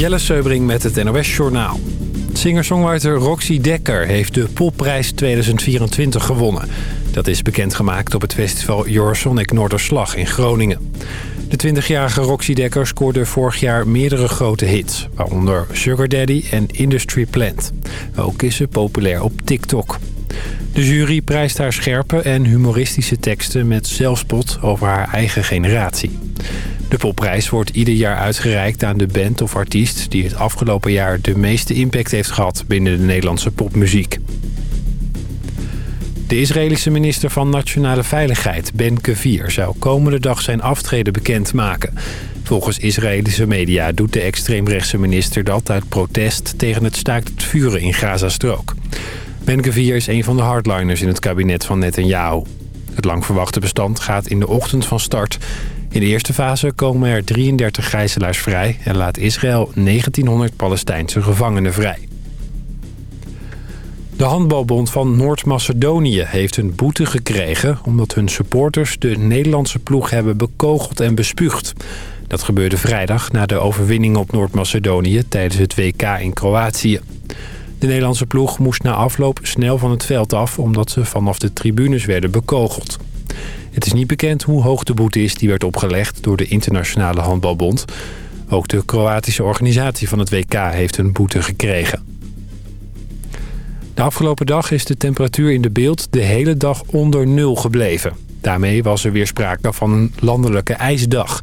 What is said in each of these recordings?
Jelle Seubring met het NOS Journaal. Singer-songwriter Roxy Dekker heeft de Popprijs 2024 gewonnen. Dat is bekendgemaakt op het festival Eurosonic Noorderslag in Groningen. De 20-jarige Roxy Dekker scoorde vorig jaar meerdere grote hits... waaronder Sugar Daddy en Industry Plant. Ook is ze populair op TikTok. De jury prijst haar scherpe en humoristische teksten met zelfspot over haar eigen generatie. De popprijs wordt ieder jaar uitgereikt aan de band of artiest... die het afgelopen jaar de meeste impact heeft gehad binnen de Nederlandse popmuziek. De Israëlische minister van Nationale Veiligheid, Ben Kevir... zou komende dag zijn aftreden bekendmaken. Volgens Israëlische media doet de extreemrechtse minister dat uit protest... tegen het staakt het vuren in Gazastrook. Ben Kevir is een van de hardliners in het kabinet van Netanyahu. Het lang verwachte bestand gaat in de ochtend van start... In de eerste fase komen er 33 gijzelaars vrij... en laat Israël 1900 Palestijnse gevangenen vrij. De handbalbond van Noord-Macedonië heeft een boete gekregen... omdat hun supporters de Nederlandse ploeg hebben bekogeld en bespuugd. Dat gebeurde vrijdag na de overwinning op Noord-Macedonië... tijdens het WK in Kroatië. De Nederlandse ploeg moest na afloop snel van het veld af... omdat ze vanaf de tribunes werden bekogeld. Het is niet bekend hoe hoog de boete is die werd opgelegd door de Internationale Handbalbond. Ook de Kroatische organisatie van het WK heeft een boete gekregen. De afgelopen dag is de temperatuur in de beeld de hele dag onder nul gebleven. Daarmee was er weer sprake van een landelijke ijsdag.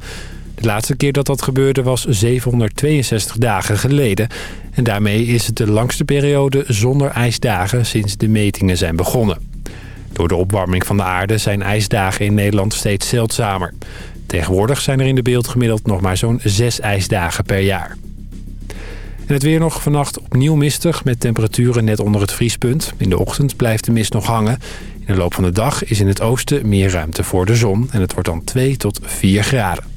De laatste keer dat dat gebeurde was 762 dagen geleden. En daarmee is het de langste periode zonder ijsdagen sinds de metingen zijn begonnen. Door de opwarming van de aarde zijn ijsdagen in Nederland steeds zeldzamer. Tegenwoordig zijn er in de beeld gemiddeld nog maar zo'n zes ijsdagen per jaar. En het weer nog vannacht opnieuw mistig met temperaturen net onder het vriespunt. In de ochtend blijft de mist nog hangen. In de loop van de dag is in het oosten meer ruimte voor de zon. En het wordt dan 2 tot 4 graden.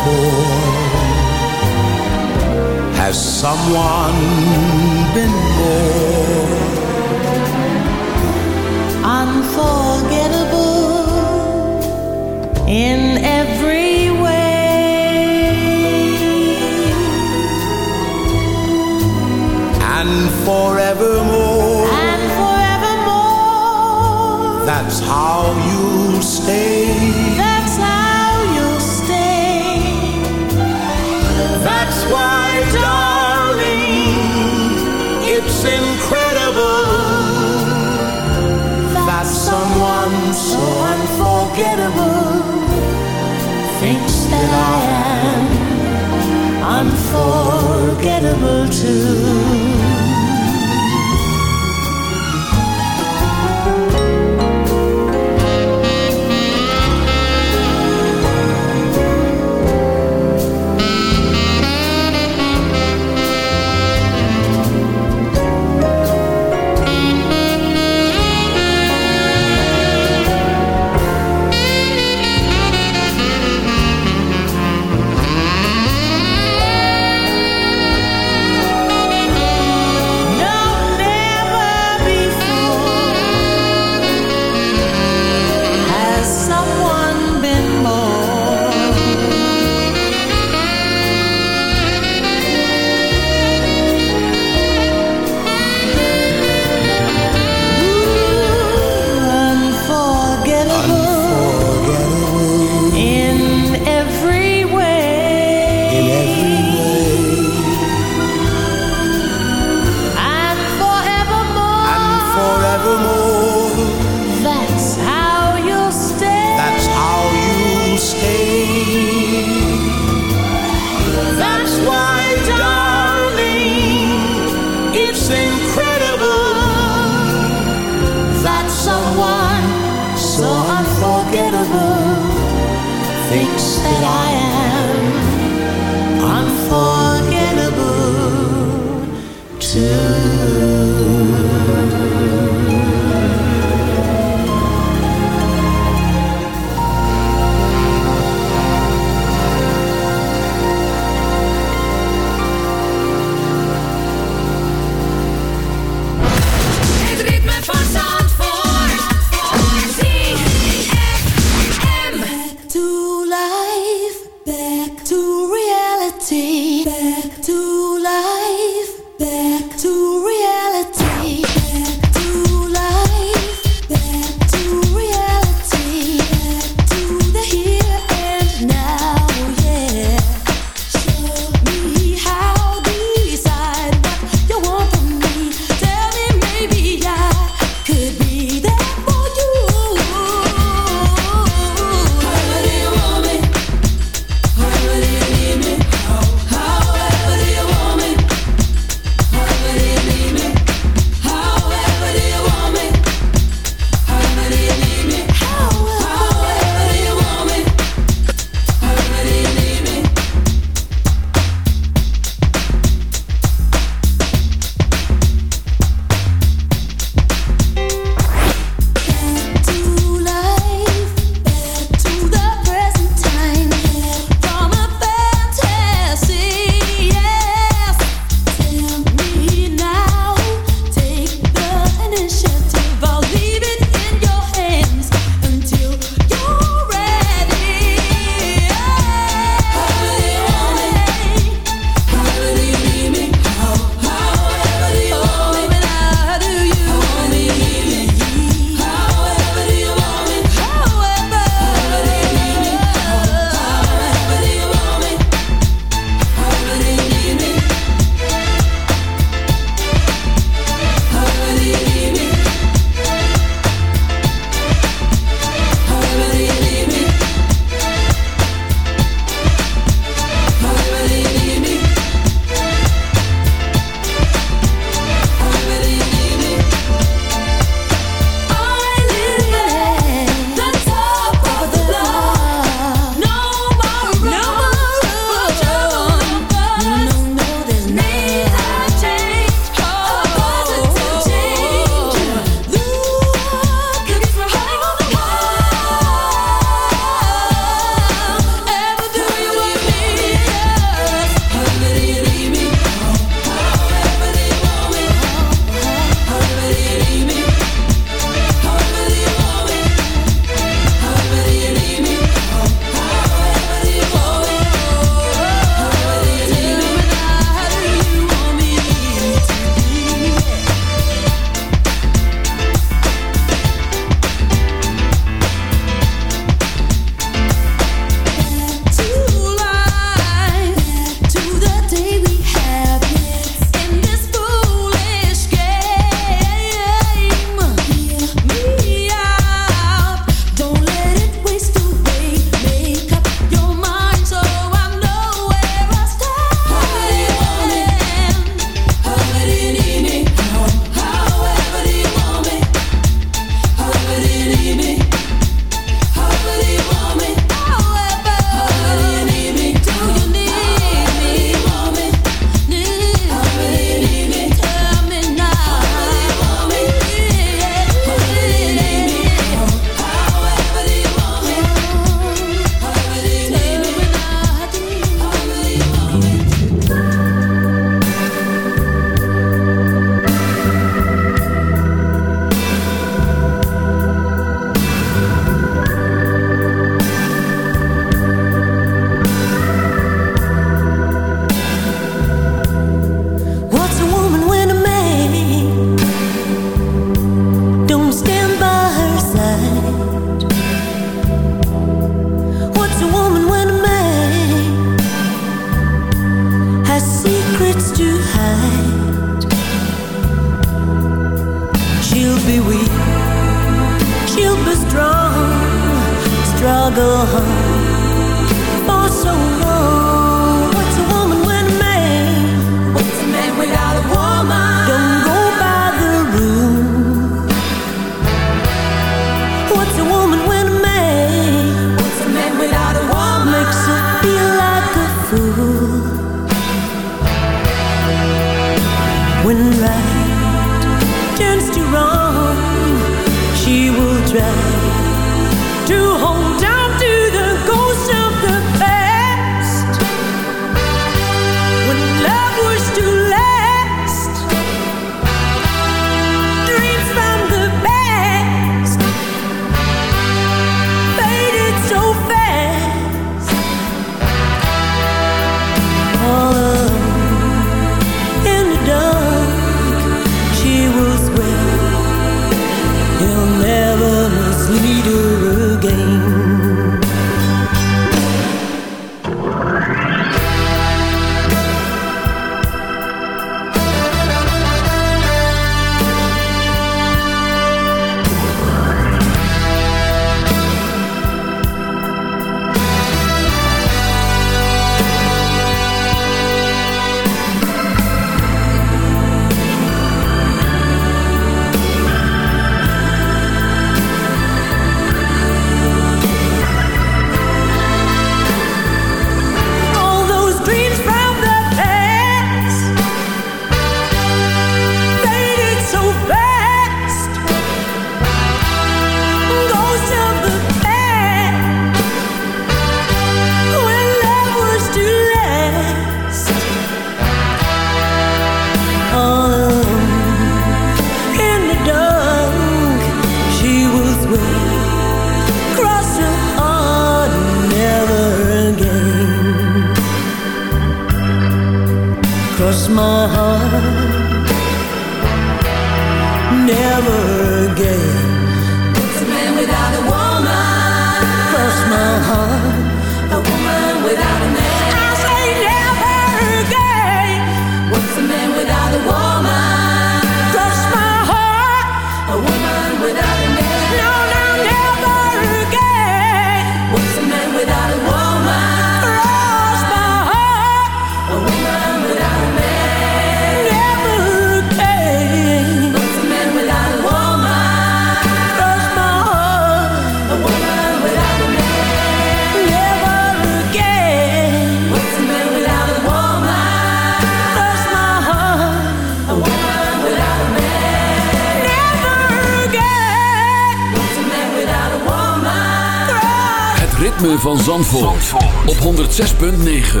106.9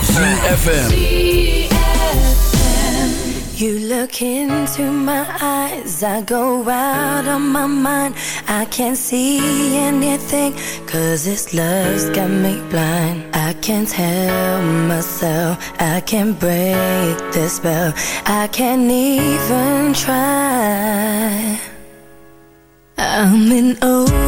ZFM You look into my eyes I go out of my mind. I can't see anything Cause this love's got me blind. I can't help myself I can't break the spell. I can't even try. I'm in over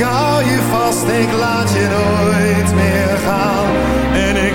ik hou je vast, ik laat je nooit meer gaan. En ik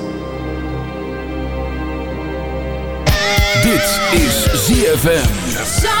Dit is ZFM.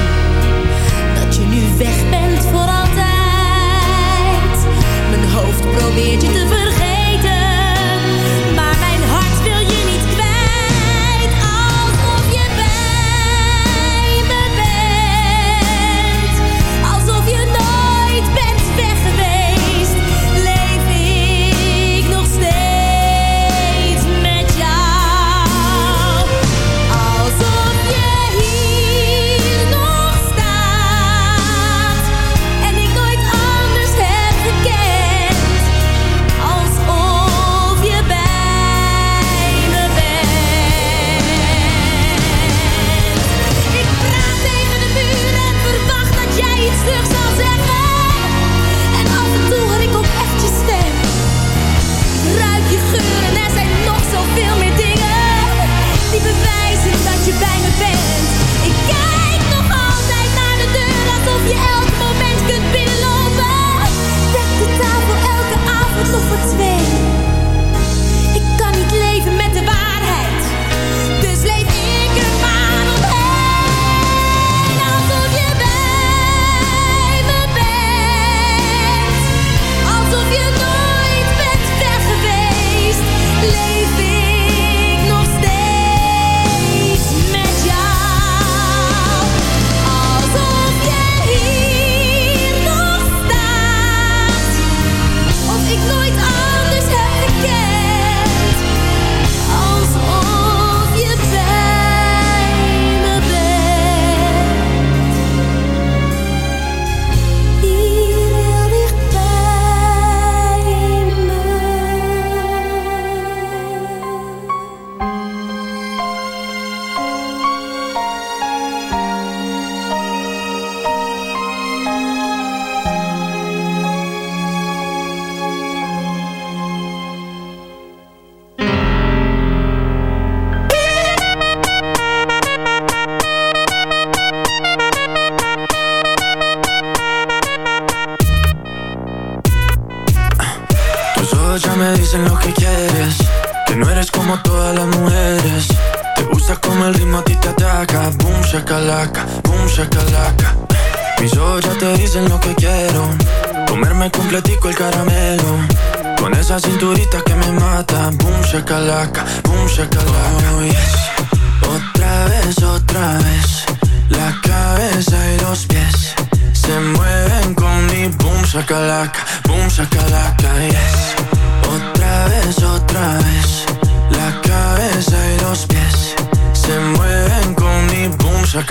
probeert je te vergeten.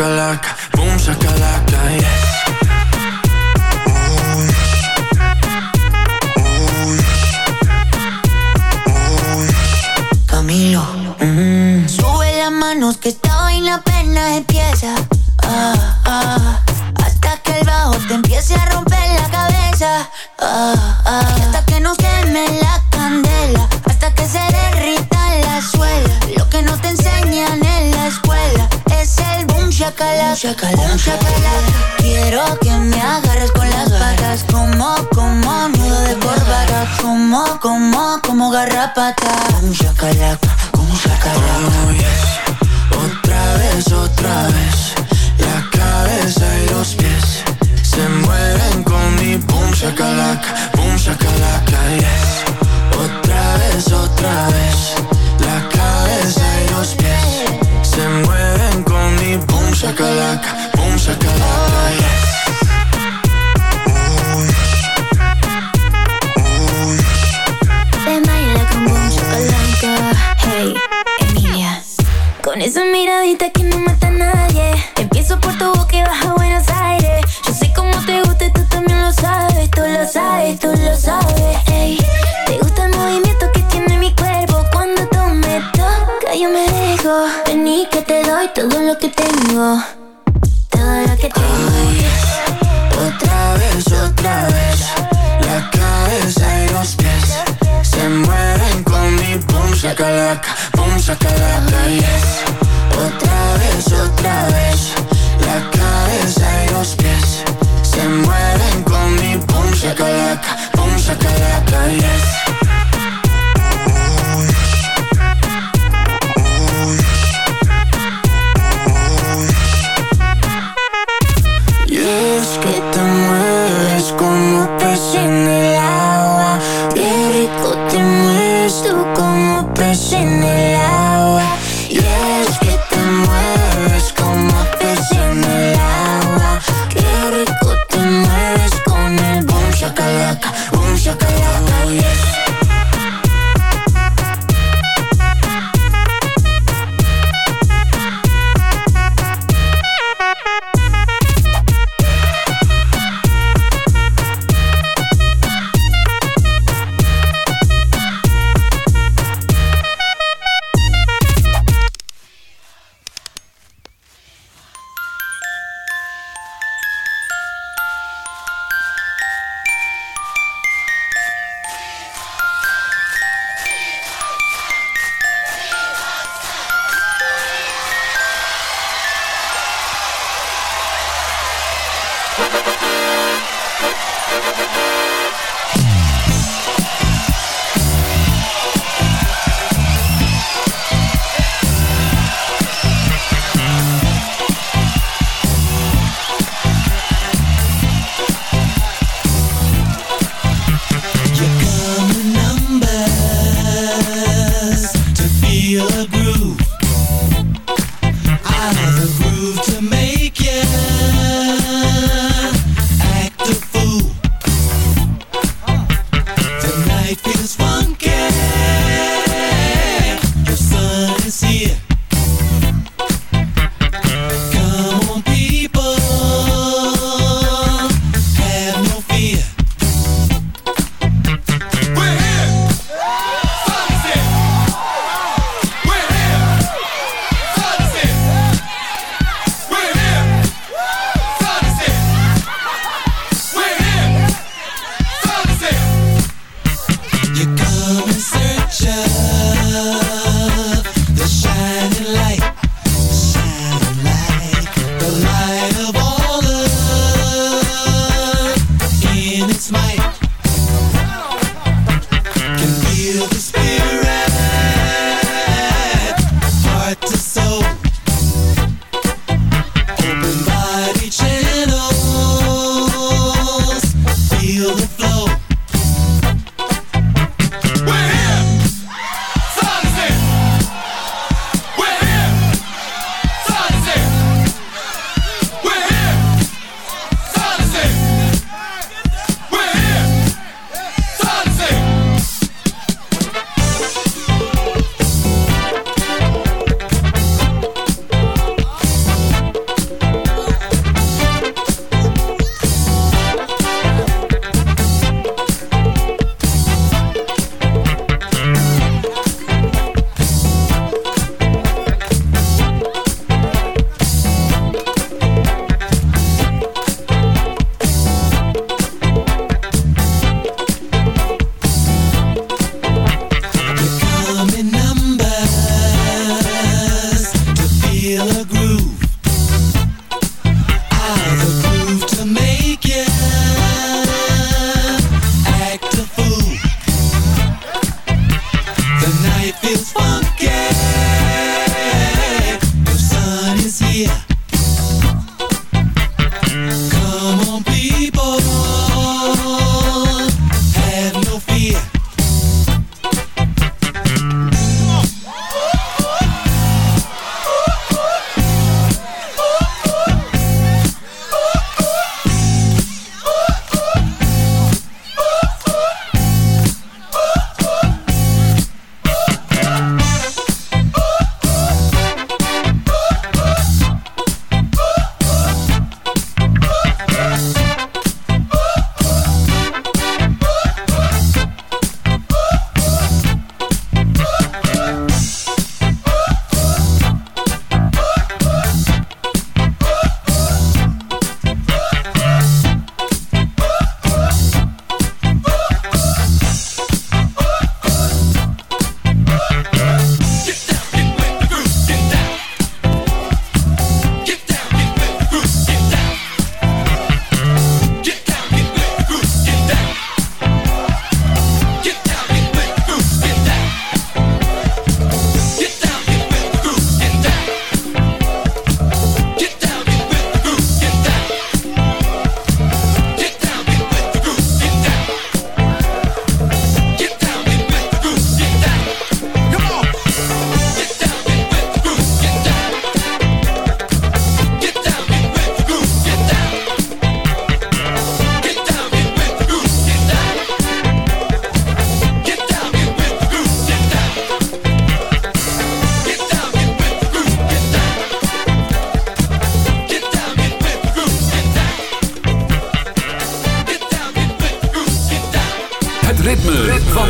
calaca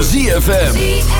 ZFM.